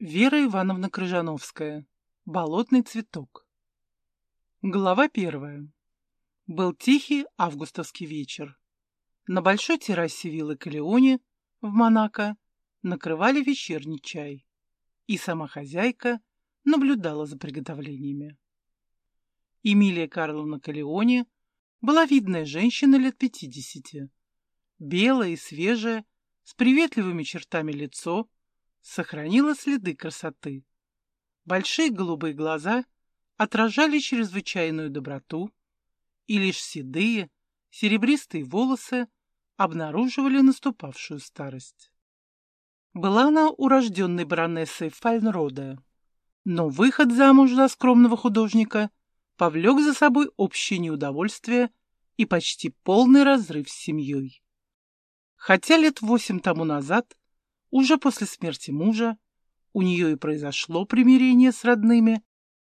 Вера Ивановна Крыжановская. Болотный цветок. Глава первая. Был тихий августовский вечер. На большой террасе виллы Калеоне в Монако накрывали вечерний чай. И сама хозяйка наблюдала за приготовлениями. Эмилия Карловна Калеоне была видная женщина лет пятидесяти. Белая и свежая, с приветливыми чертами лицо, сохранила следы красоты. Большие голубые глаза отражали чрезвычайную доброту, и лишь седые, серебристые волосы обнаруживали наступавшую старость. Была она урожденной баронессой Фальнрода, но выход замуж за скромного художника повлек за собой общее неудовольствие и почти полный разрыв с семьей. Хотя лет восемь тому назад уже после смерти мужа у нее и произошло примирение с родными,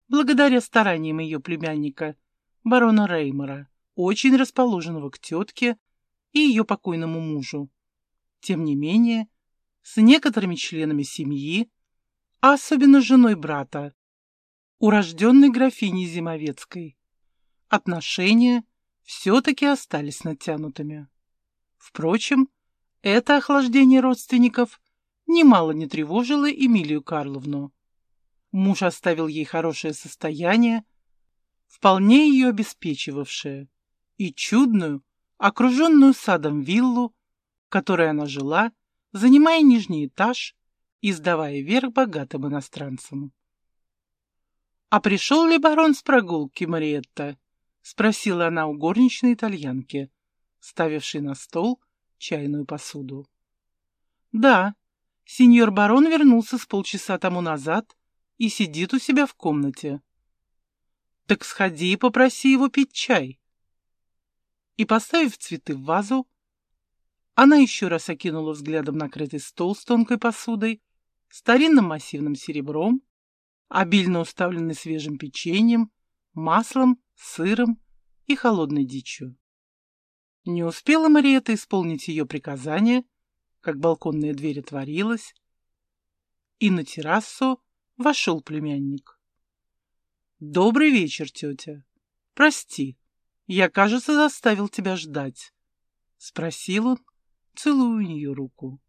благодаря стараниям ее племянника, барона Реймора, очень расположенного к тетке и ее покойному мужу. Тем не менее, с некоторыми членами семьи, а особенно женой брата, урожденной графиней Зимовецкой, отношения все-таки остались натянутыми. Впрочем, это охлаждение родственников немало не тревожило Эмилию Карловну. Муж оставил ей хорошее состояние, вполне ее обеспечивавшее, и чудную, окруженную садом виллу, в которой она жила, занимая нижний этаж и сдавая верх богатым иностранцам. «А пришел ли барон с прогулки, Мариетта?» — спросила она у горничной итальянки, ставившей на стол чайную посуду. «Да, Сеньор барон вернулся с полчаса тому назад и сидит у себя в комнате. Так сходи и попроси его пить чай. И, поставив цветы в вазу, она еще раз окинула взглядом накрытый стол с тонкой посудой, старинным массивным серебром, обильно уставленный свежим печеньем, маслом, сыром и холодной дичью. Не успела Мариэта исполнить ее приказание — как балконная дверь отворилась, и на террасу вошел племянник. «Добрый вечер, тетя. Прости, я, кажется, заставил тебя ждать», — спросил он, целуя у нее руку.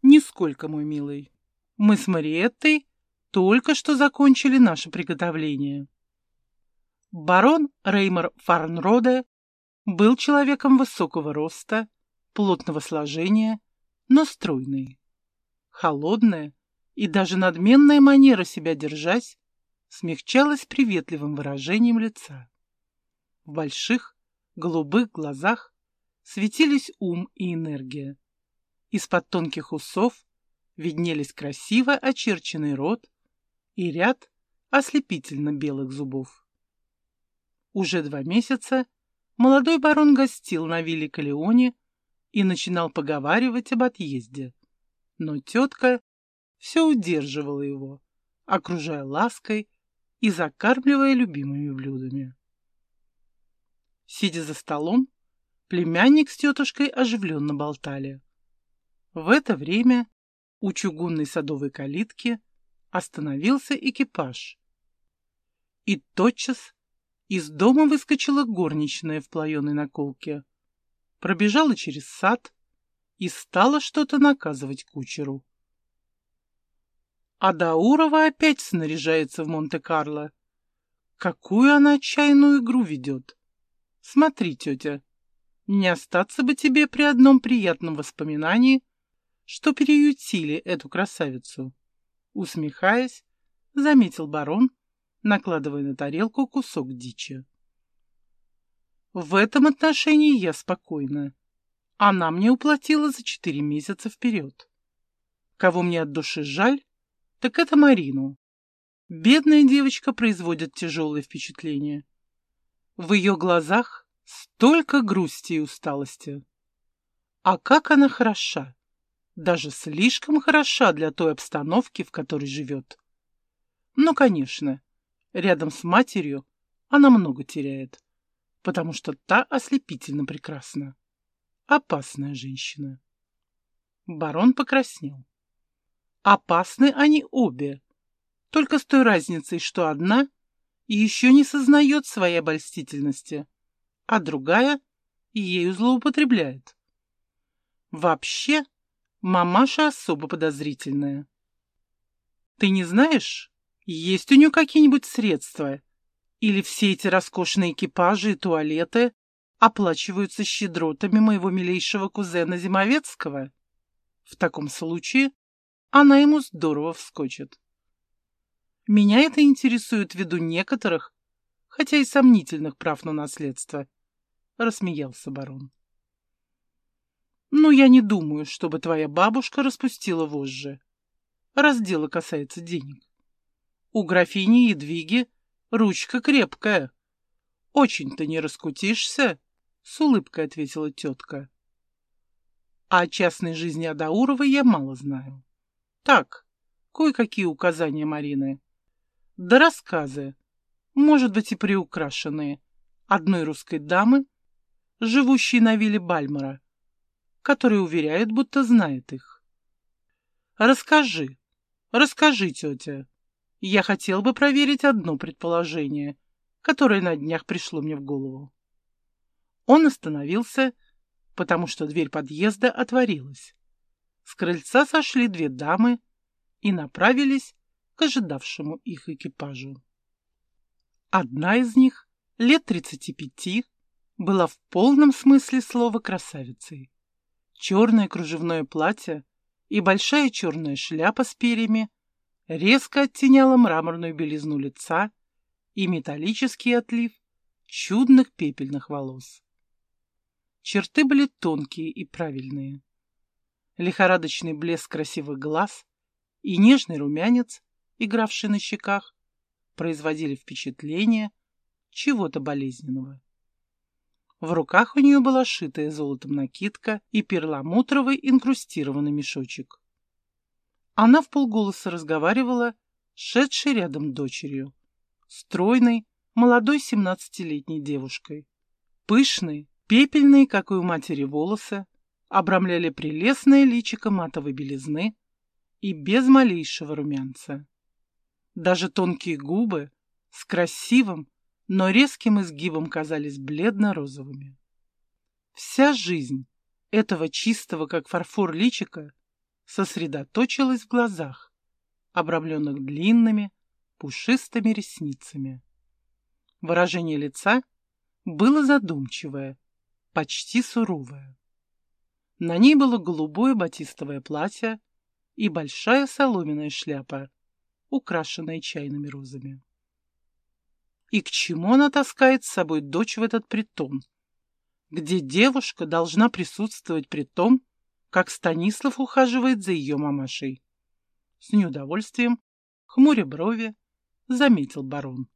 «Нисколько, мой милый. Мы с Мариеттой только что закончили наше приготовление». Барон Реймер Фарнроде был человеком высокого роста, плотного сложения, но стройный. Холодная и даже надменная манера себя держать смягчалась приветливым выражением лица. В больших голубых глазах светились ум и энергия. Из-под тонких усов виднелись красиво очерченный рот и ряд ослепительно белых зубов. Уже два месяца молодой барон гостил на вилле Калеоне и начинал поговаривать об отъезде. Но тетка все удерживала его, окружая лаской и закармливая любимыми блюдами. Сидя за столом, племянник с тетушкой оживленно болтали. В это время у чугунной садовой калитки остановился экипаж. И тотчас из дома выскочила горничная в плаеной наколке пробежала через сад и стала что-то наказывать кучеру. А Даурова опять снаряжается в Монте-Карло. Какую она отчаянную игру ведет. Смотри, тетя, не остаться бы тебе при одном приятном воспоминании, что переютили эту красавицу. Усмехаясь, заметил барон, накладывая на тарелку кусок дичи. В этом отношении я спокойна. Она мне уплатила за четыре месяца вперед. Кого мне от души жаль, так это Марину. Бедная девочка производит тяжелое впечатление. В ее глазах столько грусти и усталости. А как она хороша! Даже слишком хороша для той обстановки, в которой живет. Но, конечно, рядом с матерью она много теряет потому что та ослепительно прекрасна. Опасная женщина. Барон покраснел. Опасны они обе, только с той разницей, что одна еще не сознает своей обольстительности, а другая ею злоупотребляет. Вообще, мамаша особо подозрительная. Ты не знаешь, есть у нее какие-нибудь средства? Или все эти роскошные экипажи и туалеты оплачиваются щедротами моего милейшего кузена Зимовецкого? В таком случае она ему здорово вскочит. Меня это интересует ввиду некоторых, хотя и сомнительных прав на наследство, — рассмеялся барон. Ну, я не думаю, чтобы твоя бабушка распустила вожжи, раз дело касается денег. У графини Едвиги ручка крепкая. Очень-то не раскутишься, — с улыбкой ответила тетка. А о частной жизни Адауровой я мало знаю. Так, кое-какие указания Марины. Да рассказы, может быть и приукрашенные, одной русской дамы, живущей на вилле Бальмора, которая уверяет, будто знает их. Расскажи, расскажи, тетя. Я хотел бы проверить одно предположение, которое на днях пришло мне в голову. Он остановился, потому что дверь подъезда отворилась. С крыльца сошли две дамы и направились к ожидавшему их экипажу. Одна из них, лет тридцати пяти, была в полном смысле слова красавицей. Черное кружевное платье и большая черная шляпа с перьями резко оттеняла мраморную белизну лица и металлический отлив чудных пепельных волос. Черты были тонкие и правильные лихорадочный блеск красивых глаз и нежный румянец, игравший на щеках, производили впечатление чего-то болезненного. В руках у нее была шитая золотом накидка и перламутровый инкрустированный мешочек. Она в полголоса разговаривала с шедшей рядом дочерью, стройной, молодой семнадцатилетней девушкой. Пышные, пепельные, как и у матери, волосы обрамляли прелестное личико матовой белизны и без малейшего румянца. Даже тонкие губы с красивым, но резким изгибом казались бледно-розовыми. Вся жизнь этого чистого, как фарфор личика, сосредоточилась в глазах, обрамленных длинными, пушистыми ресницами. Выражение лица было задумчивое, почти суровое. На ней было голубое батистовое платье и большая соломенная шляпа, украшенная чайными розами. И к чему она таскает с собой дочь в этот притон, где девушка должна присутствовать при том, как Станислав ухаживает за ее мамашей? С неудовольствием, хмуря брови, заметил барон.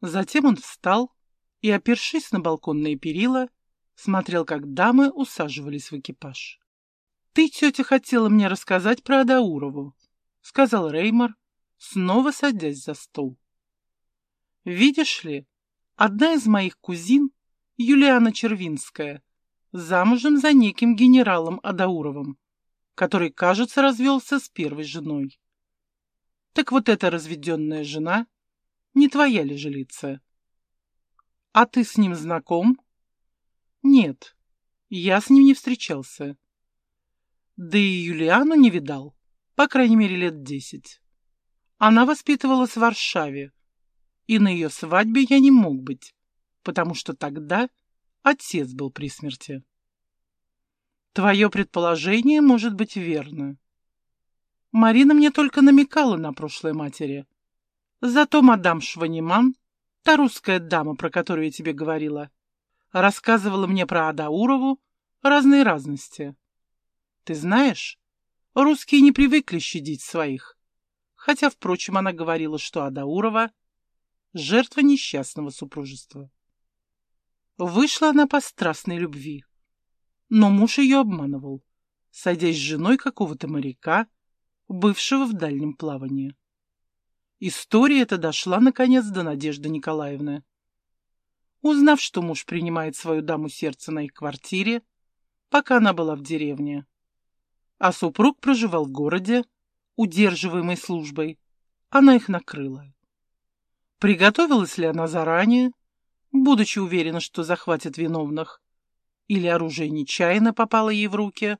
Затем он встал и, опершись на балконные перила, смотрел, как дамы усаживались в экипаж. «Ты, тетя, хотела мне рассказать про Адаурову», — сказал Реймор, снова садясь за стол. «Видишь ли, одна из моих кузин, Юлиана Червинская, замужем за неким генералом Адауровым, который, кажется, развелся с первой женой. Так вот эта разведенная жена не твоя ли жилица? А ты с ним знаком?» Нет, я с ним не встречался. Да и Юлиану не видал, по крайней мере, лет десять. Она воспитывалась в Варшаве, и на ее свадьбе я не мог быть, потому что тогда отец был при смерти. Твое предположение может быть верно. Марина мне только намекала на прошлое матери. Зато мадам Шваниман, та русская дама, про которую я тебе говорила, рассказывала мне про Адаурову разные разности. Ты знаешь, русские не привыкли щадить своих, хотя, впрочем, она говорила, что Адаурова — жертва несчастного супружества. Вышла она по страстной любви, но муж ее обманывал, садясь с женой какого-то моряка, бывшего в дальнем плавании. История эта дошла, наконец, до Надежды Николаевны. Узнав, что муж принимает свою даму сердца на их квартире, пока она была в деревне, а супруг проживал в городе, удерживаемой службой. Она их накрыла. Приготовилась ли она заранее, будучи уверена, что захватит виновных, или оружие нечаянно попало ей в руки?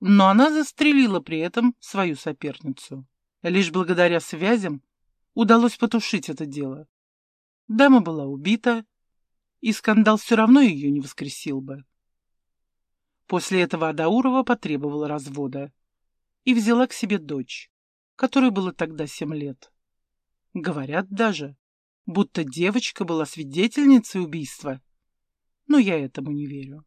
Но она застрелила при этом свою соперницу. Лишь благодаря связям удалось потушить это дело. Дама была убита, и скандал все равно ее не воскресил бы. После этого Адаурова потребовала развода и взяла к себе дочь, которой было тогда семь лет. Говорят даже, будто девочка была свидетельницей убийства, но я этому не верю.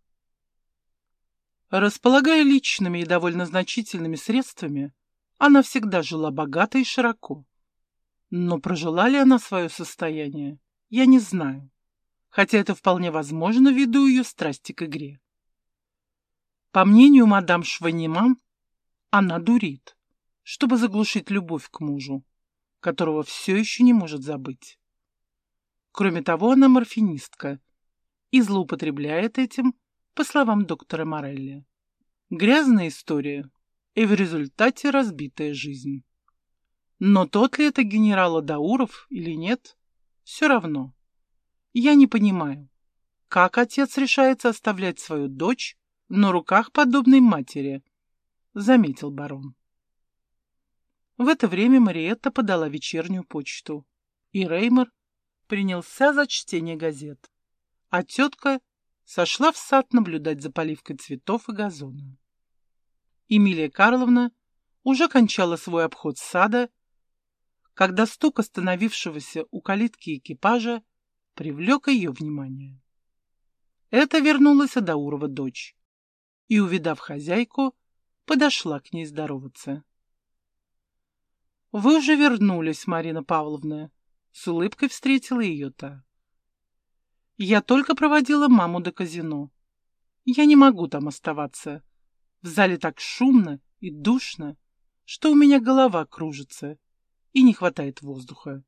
Располагая личными и довольно значительными средствами, она всегда жила богато и широко. Но прожила ли она свое состояние, я не знаю, хотя это вполне возможно ввиду ее страсти к игре. По мнению мадам Шваниман, она дурит, чтобы заглушить любовь к мужу, которого все еще не может забыть. Кроме того, она морфинистка и злоупотребляет этим, по словам доктора Морелли. Грязная история и в результате разбитая жизнь. Но тот ли это генерал Адауров или нет, все равно. Я не понимаю, как отец решается оставлять свою дочь на руках подобной матери, заметил барон. В это время Мариетта подала вечернюю почту, и Реймер принялся за чтение газет, а тетка сошла в сад наблюдать за поливкой цветов и газона. Эмилия Карловна уже кончала свой обход сада, когда стук остановившегося у калитки экипажа привлек ее внимание. Это вернулась Адаурова дочь, и, увидав хозяйку, подошла к ней здороваться. «Вы уже вернулись, Марина Павловна», — с улыбкой встретила ее та. «Я только проводила маму до казино. Я не могу там оставаться. В зале так шумно и душно, что у меня голова кружится и не хватает воздуха.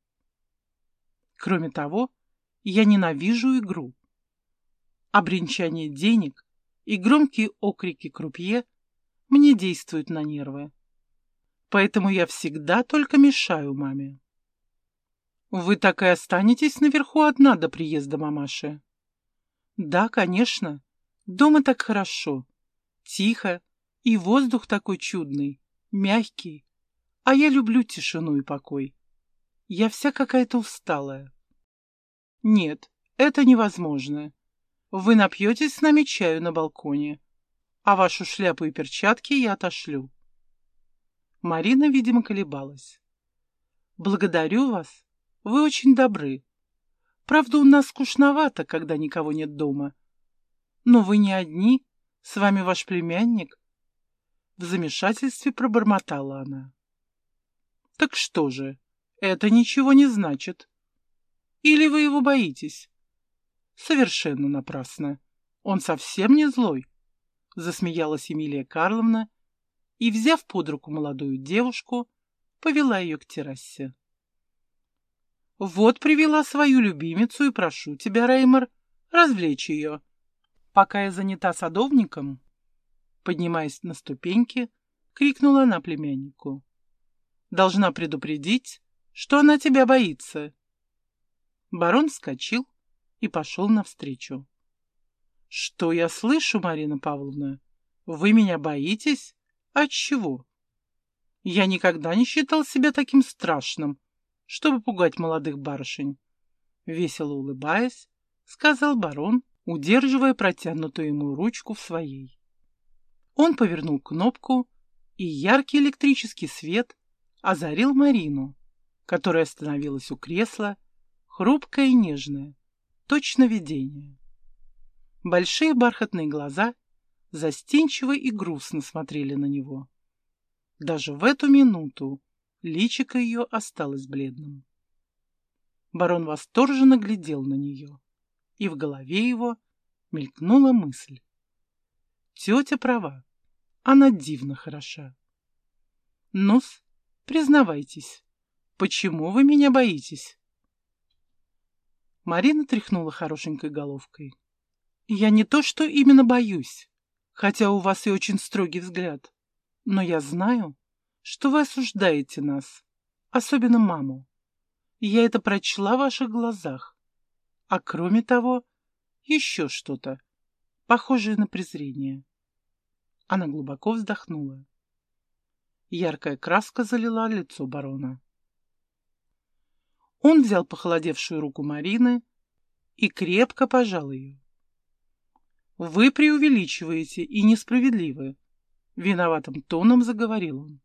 Кроме того, я ненавижу игру. Обренчание денег и громкие окрики крупье мне действуют на нервы. Поэтому я всегда только мешаю маме. Вы так и останетесь наверху одна до приезда мамаши? Да, конечно. Дома так хорошо. Тихо, и воздух такой чудный, мягкий. А я люблю тишину и покой. Я вся какая-то усталая. Нет, это невозможно. Вы напьетесь с нами чаю на балконе, а вашу шляпу и перчатки я отошлю. Марина, видимо, колебалась. Благодарю вас. Вы очень добры. Правда, у нас скучновато, когда никого нет дома. Но вы не одни, с вами ваш племянник. В замешательстве пробормотала она. Так что же, это ничего не значит. Или вы его боитесь? Совершенно напрасно. Он совсем не злой. Засмеялась Эмилия Карловна и, взяв под руку молодую девушку, повела ее к террасе. Вот привела свою любимицу и прошу тебя, Реймор, развлечь ее. Пока я занята садовником, Поднимаясь на ступеньки, крикнула она племяннику. «Должна предупредить, что она тебя боится». Барон вскочил и пошел навстречу. «Что я слышу, Марина Павловна? Вы меня боитесь? От чего?» «Я никогда не считал себя таким страшным, чтобы пугать молодых барышень». Весело улыбаясь, сказал барон, удерживая протянутую ему ручку в своей. Он повернул кнопку, и яркий электрический свет озарил Марину, которая остановилась у кресла, хрупкая и нежная, точно видение. Большие бархатные глаза застенчиво и грустно смотрели на него. Даже в эту минуту личико ее осталось бледным. Барон восторженно глядел на нее, и в голове его мелькнула мысль. Тетя права. Она дивно хороша. Ну-с, признавайтесь, почему вы меня боитесь? Марина тряхнула хорошенькой головкой. Я не то, что именно боюсь, хотя у вас и очень строгий взгляд. Но я знаю, что вы осуждаете нас, особенно маму. Я это прочла в ваших глазах. А кроме того, еще что-то, похожее на презрение. Она глубоко вздохнула. Яркая краска залила лицо барона. Он взял похолодевшую руку Марины и крепко пожал ее. «Вы преувеличиваете и несправедливы», — виноватым тоном заговорил он.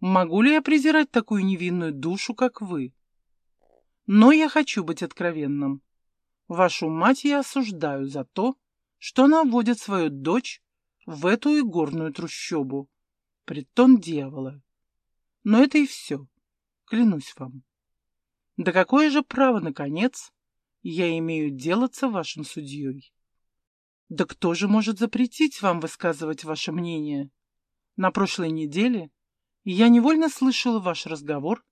«Могу ли я презирать такую невинную душу, как вы? Но я хочу быть откровенным. Вашу мать я осуждаю за то, что она вводит свою дочь в эту игорную трущобу, притон дьявола. Но это и все, клянусь вам. Да какое же право, наконец, я имею делаться вашим судьей? Да кто же может запретить вам высказывать ваше мнение? На прошлой неделе я невольно слышала ваш разговор,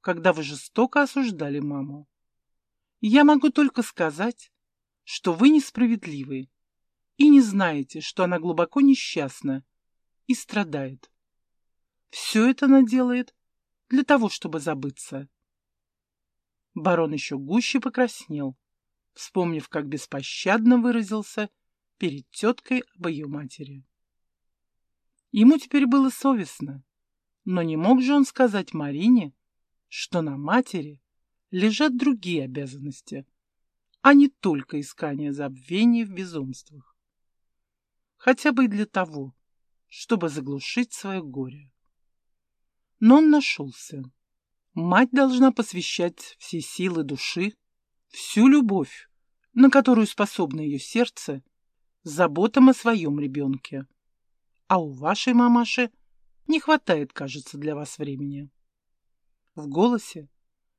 когда вы жестоко осуждали маму. Я могу только сказать, что вы несправедливы и не знаете, что она глубоко несчастна и страдает. Все это она делает для того, чтобы забыться. Барон еще гуще покраснел, вспомнив, как беспощадно выразился перед теткой об ее матери. Ему теперь было совестно, но не мог же он сказать Марине, что на матери лежат другие обязанности, а не только искание забвения в безумствах. Хотя бы и для того, чтобы заглушить свое горе. Но он нашелся. Мать должна посвящать все силы души, всю любовь, на которую способно ее сердце, заботам о своем ребенке. А у вашей мамаши не хватает, кажется, для вас времени. В голосе,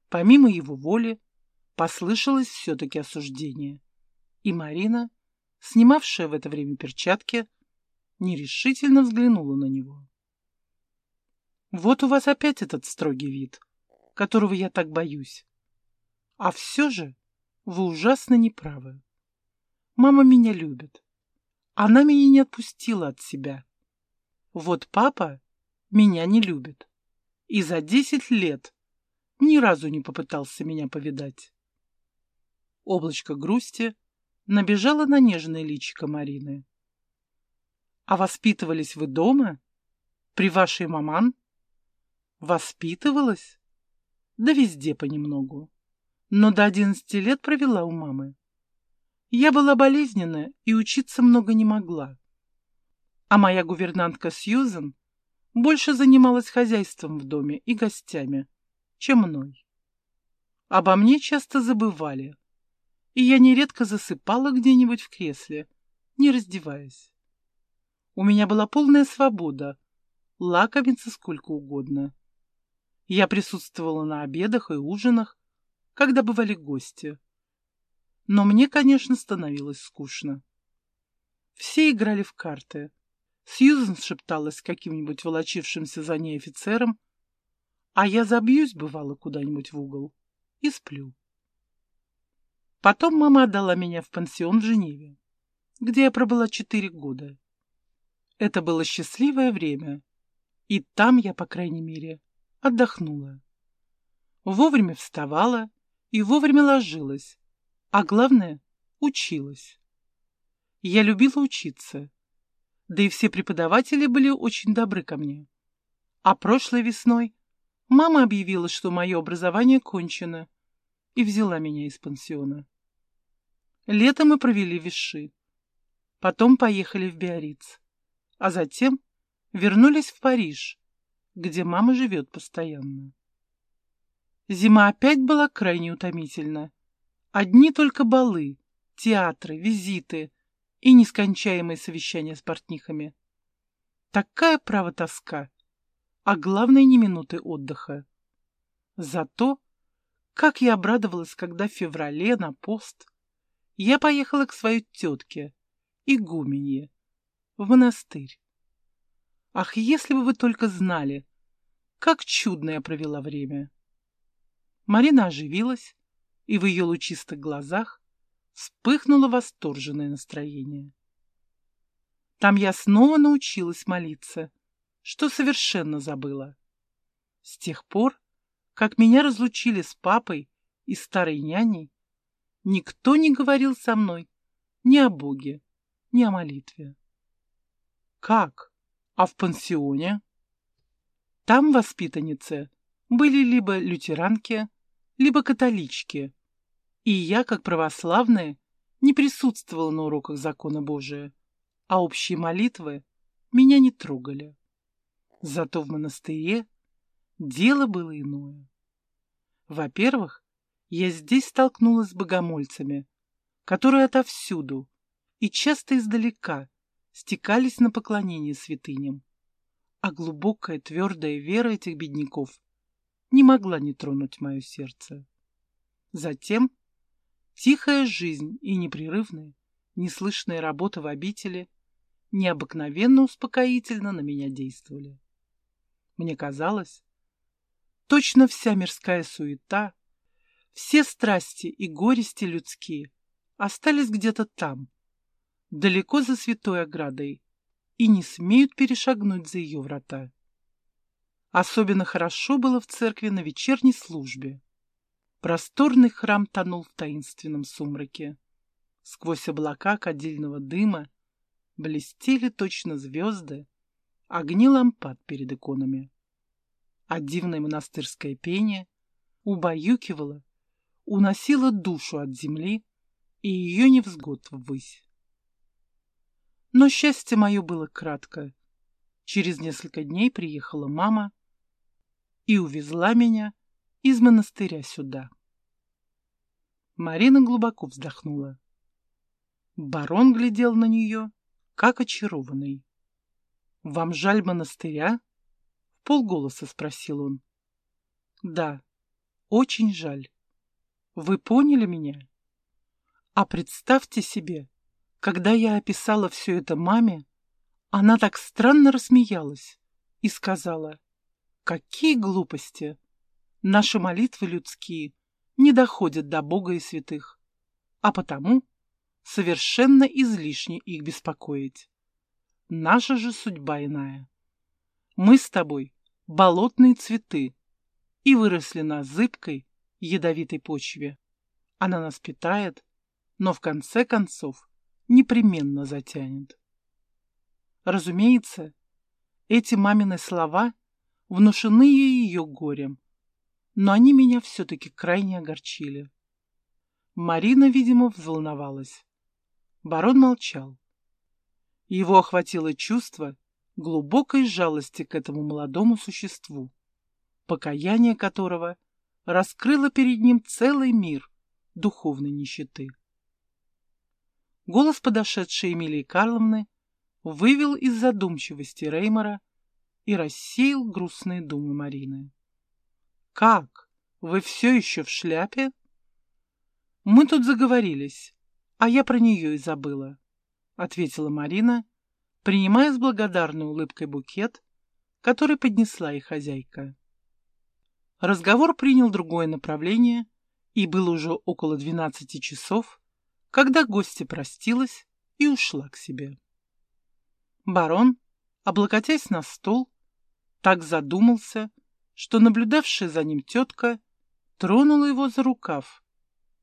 помимо его воли, послышалось все-таки осуждение, и Марина, снимавшая в это время перчатки, нерешительно взглянула на него. «Вот у вас опять этот строгий вид», которого я так боюсь. А все же вы ужасно неправы. Мама меня любит. Она меня не отпустила от себя. Вот папа меня не любит. И за десять лет ни разу не попытался меня повидать. Облачко грусти набежало на нежное личико Марины. А воспитывались вы дома? При вашей маман? Воспитывалась? Да везде понемногу. Но до одиннадцати лет провела у мамы. Я была болезненная и учиться много не могла. А моя гувернантка Сьюзен больше занималась хозяйством в доме и гостями, чем мной. Обо мне часто забывали, и я нередко засыпала где-нибудь в кресле, не раздеваясь. У меня была полная свобода, лакомиться сколько угодно. Я присутствовала на обедах и ужинах, когда бывали гости. Но мне, конечно, становилось скучно. Все играли в карты. Сьюзен шепталась с каким-нибудь волочившимся за ней офицером, а я забьюсь, бывало, куда-нибудь в угол и сплю. Потом мама отдала меня в пансион в Женеве, где я пробыла четыре года. Это было счастливое время, и там я, по крайней мере, отдохнула. Вовремя вставала и вовремя ложилась, а главное — училась. Я любила учиться, да и все преподаватели были очень добры ко мне. А прошлой весной мама объявила, что мое образование кончено, и взяла меня из пансиона. Лето мы провели в Виши, потом поехали в Биарриц, а затем вернулись в Париж, где мама живет постоянно. Зима опять была крайне утомительна. Одни только балы, театры, визиты и нескончаемые совещания с портнихами. Такая право тоска, а главное не минуты отдыха. Зато, как я обрадовалась, когда в феврале на пост я поехала к своей тетке, игуменье, в монастырь. Ах, если бы вы только знали, как чудно я провела время. Марина оживилась, и в ее лучистых глазах вспыхнуло восторженное настроение. Там я снова научилась молиться, что совершенно забыла. С тех пор, как меня разлучили с папой и старой няней, никто не говорил со мной ни о Боге, ни о молитве. Как? А в пансионе? Там воспитанницы были либо лютеранки, либо католички, и я, как православная, не присутствовала на уроках закона Божия, а общие молитвы меня не трогали. Зато в монастыре дело было иное. Во-первых, я здесь столкнулась с богомольцами, которые отовсюду и часто издалека стекались на поклонение святыням. А глубокая твердая вера этих бедняков не могла не тронуть мое сердце. Затем тихая жизнь и непрерывная, неслышная работа в обители необыкновенно успокоительно на меня действовали. Мне казалось, точно вся мирская суета, все страсти и горести людские остались где-то там, далеко за святой оградой, и не смеют перешагнуть за ее врата. Особенно хорошо было в церкви на вечерней службе. Просторный храм тонул в таинственном сумраке. Сквозь облака кадильного дыма блестели точно звезды, огни лампад перед иконами. А дивное монастырское пение убаюкивало, уносило душу от земли и ее невзгод ввысь. Но счастье мое было кратко. Через несколько дней приехала мама и увезла меня из монастыря сюда. Марина глубоко вздохнула. Барон глядел на нее как очарованный. «Вам жаль монастыря?» — полголоса спросил он. «Да, очень жаль. Вы поняли меня? А представьте себе, когда я описала все это маме, она так странно рассмеялась и сказала, «Какие глупости! Наши молитвы людские не доходят до Бога и святых, а потому совершенно излишне их беспокоить. Наша же судьба иная. Мы с тобой болотные цветы и выросли на зыбкой, ядовитой почве. Она нас питает, но в конце концов непременно затянет. Разумеется, эти мамины слова внушены ее горем, но они меня все-таки крайне огорчили. Марина, видимо, взволновалась. Барон молчал. Его охватило чувство глубокой жалости к этому молодому существу, покаяние которого раскрыло перед ним целый мир духовной нищеты. Голос подошедшей Эмилии Карловны вывел из задумчивости Реймора и рассеял грустные думы Марины. «Как? Вы все еще в шляпе?» «Мы тут заговорились. А я про нее и забыла, — ответила Марина, принимая с благодарной улыбкой букет, который поднесла ей хозяйка. Разговор принял другое направление, и было уже около двенадцати часов, когда гостья простилась и ушла к себе. Барон, облокотясь на стол, так задумался, что наблюдавшая за ним тетка тронула его за рукав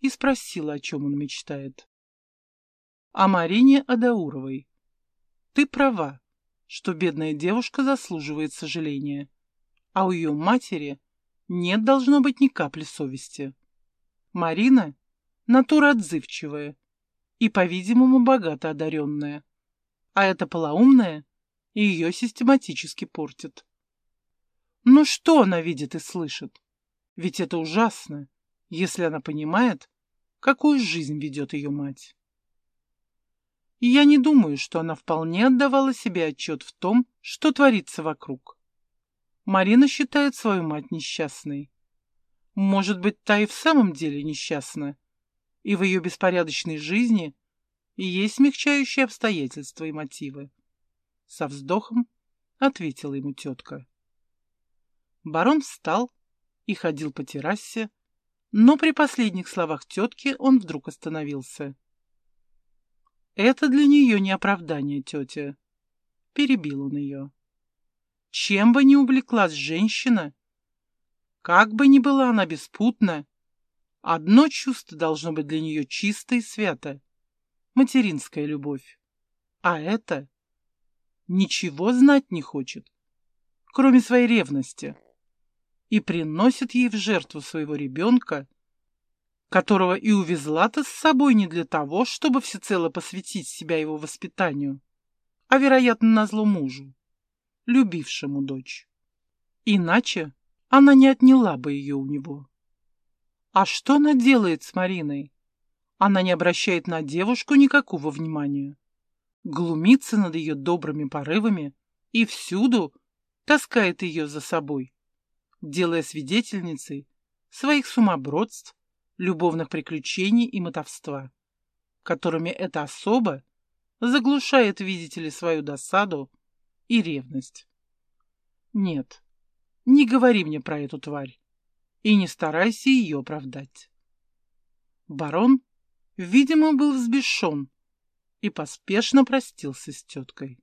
и спросила, о чем он мечтает о Марине Адауровой. Ты права, что бедная девушка заслуживает сожаления, а у ее матери нет должно быть ни капли совести. Марина — натура отзывчивая и, по-видимому, богато одаренная, а эта полоумная ее систематически портит. Ну что она видит и слышит? Ведь это ужасно, если она понимает, какую жизнь ведет ее мать. И я не думаю, что она вполне отдавала себе отчет в том, что творится вокруг. Марина считает свою мать несчастной. Может быть, та и в самом деле несчастна, и в ее беспорядочной жизни есть смягчающие обстоятельства и мотивы. Со вздохом ответила ему тетка. Барон встал и ходил по террасе, но при последних словах тетки он вдруг остановился. Это для нее не оправдание, тетя. Перебил он ее. чем бы ни увлеклась женщина, как бы ни была она беспутна, одно чувство должно быть для нее чисто и свято — материнская любовь. А это ничего знать не хочет, кроме своей ревности, и приносит ей в жертву своего ребенка, которого и увезла-то с собой не для того, чтобы всецело посвятить себя его воспитанию, а, вероятно, назло мужу любившему дочь. Иначе она не отняла бы ее у него. А что она делает с Мариной? Она не обращает на девушку никакого внимания. Глумится над ее добрыми порывами и всюду таскает ее за собой, делая свидетельницей своих сумасбродств, любовных приключений и мотовства, которыми эта особа заглушает, видите ли, свою досаду и ревность. Нет, не говори мне про эту тварь и не старайся ее оправдать. Барон, видимо, был взбешен и поспешно простился с теткой.